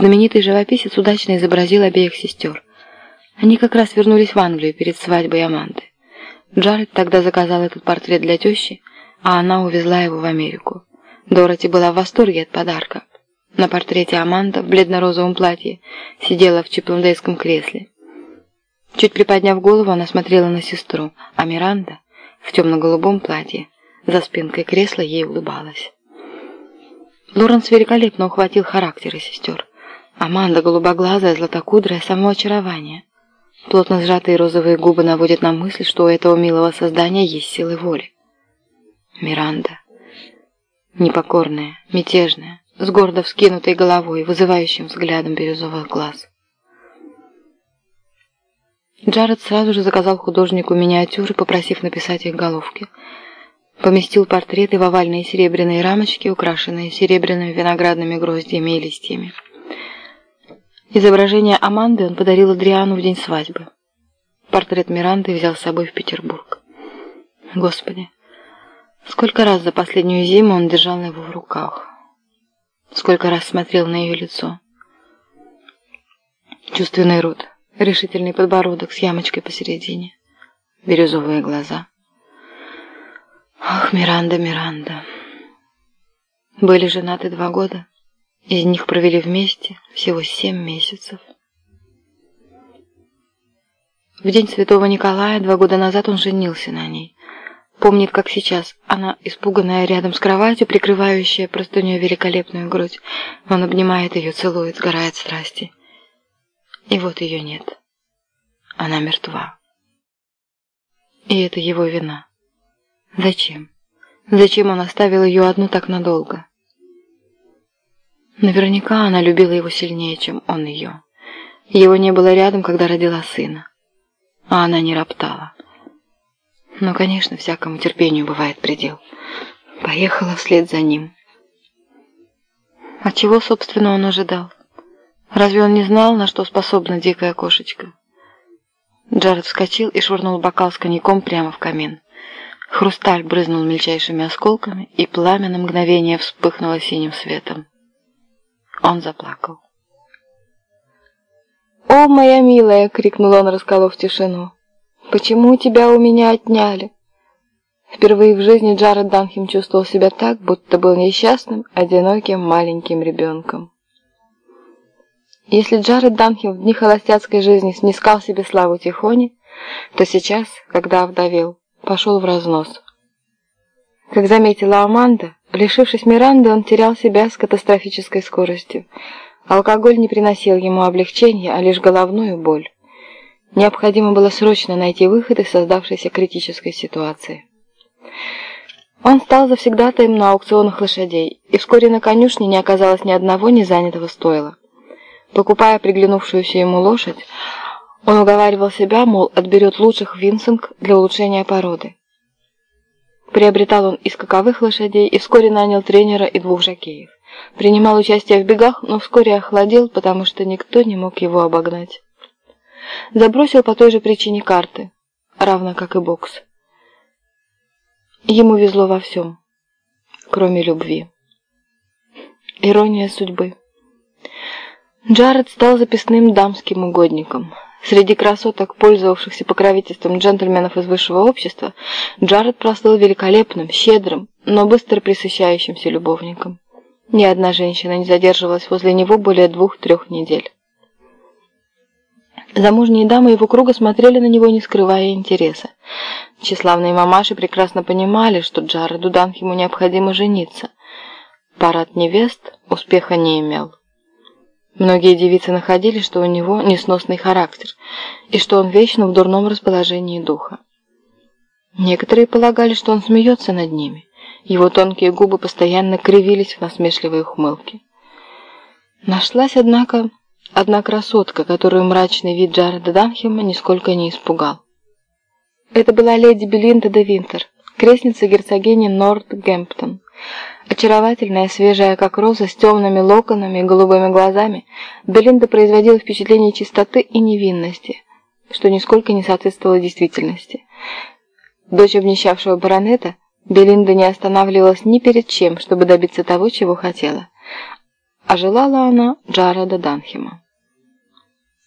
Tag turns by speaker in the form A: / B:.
A: Знаменитый живописец удачно изобразил обеих сестер. Они как раз вернулись в Англию перед свадьбой Аманды. Джаред тогда заказал этот портрет для тещи, а она увезла его в Америку. Дороти была в восторге от подарка. На портрете Аманда в бледно-розовом платье сидела в чипландейском кресле. Чуть приподняв голову, она смотрела на сестру, а Миранда в темно-голубом платье за спинкой кресла ей улыбалась. Лоренс великолепно ухватил характеры сестер. Аманда голубоглазая, златокудрая, самоочарование. Плотно сжатые розовые губы наводят на мысль, что у этого милого создания есть силы воли. Миранда. Непокорная, мятежная, с гордо вскинутой головой, вызывающим взглядом бирюзовых глаз. Джаред сразу же заказал художнику миниатюры, попросив написать их головки. Поместил портреты в овальные серебряные рамочки, украшенные серебряными виноградными гроздьями и листьями. Изображение Аманды он подарил Адриану в день свадьбы. Портрет Миранды взял с собой в Петербург. Господи, сколько раз за последнюю зиму он держал его в руках. Сколько раз смотрел на ее лицо. Чувственный рот решительный подбородок с ямочкой посередине, бирюзовые глаза. Ах, Миранда, Миранда. Были женаты два года, из них провели вместе всего семь месяцев. В день Святого Николая два года назад он женился на ней. Помнит, как сейчас, она, испуганная рядом с кроватью, прикрывающая простыней великолепную грудь. Он обнимает ее, целует, сгорает страсти. И вот ее нет. Она мертва. И это его вина. Зачем? Зачем он оставил ее одну так надолго? Наверняка она любила его сильнее, чем он ее. Его не было рядом, когда родила сына. А она не роптала. Но, конечно, всякому терпению бывает предел. Поехала вслед за ним. А чего, собственно, он ожидал? Разве он не знал, на что способна дикая кошечка? Джаред вскочил и швырнул бокал с коньяком прямо в камин. Хрусталь брызнул мельчайшими осколками, и пламя на мгновение вспыхнуло синим светом. Он заплакал. «О, моя милая!» — крикнул он, расколов тишину. «Почему тебя у меня отняли?» Впервые в жизни Джаред Данхем чувствовал себя так, будто был несчастным, одиноким маленьким ребенком. Если Джаред Данхем в дни холостяцкой жизни снискал себе славу Тихони, то сейчас, когда овдовел, пошел в разнос. Как заметила Аманда, лишившись Миранды, он терял себя с катастрофической скоростью. Алкоголь не приносил ему облегчения, а лишь головную боль. Необходимо было срочно найти выход из создавшейся критической ситуации. Он стал завсегдатаем на аукционах лошадей, и вскоре на конюшне не оказалось ни одного незанятого стойла. Покупая приглянувшуюся ему лошадь, он уговаривал себя, мол, отберет лучших Винсинг для улучшения породы. Приобретал он и скаковых лошадей, и вскоре нанял тренера и двух жокеев. Принимал участие в бегах, но вскоре охладел, потому что никто не мог его обогнать. Забросил по той же причине карты, равно как и бокс. Ему везло во всем, кроме любви. Ирония судьбы. Джаред стал записным дамским угодником. Среди красоток, пользовавшихся покровительством джентльменов из высшего общества, Джаред прослыл великолепным, щедрым, но быстро присыщающимся любовником. Ни одна женщина не задерживалась возле него более двух-трех недель. Замужние дамы его круга смотрели на него, не скрывая интереса. Тщеславные мамаши прекрасно понимали, что Джареду Данхему необходимо жениться. Парад невест успеха не имел. Многие девицы находили, что у него несносный характер, и что он вечно в дурном расположении духа. Некоторые полагали, что он смеется над ними. Его тонкие губы постоянно кривились в насмешливой ухмылке. Нашлась, однако, одна красотка, которую мрачный вид Джареда Данхема нисколько не испугал. Это была леди Белинда де Винтер, крестница герцогини Нортгемптон. Очаровательная, свежая, как роза, с темными локонами и голубыми глазами, Белинда производила впечатление чистоты и невинности, что нисколько не соответствовало действительности. Дочь обнищавшего баронета, Белинда не останавливалась ни перед чем, чтобы добиться того, чего хотела. а желала она Джареда Данхема.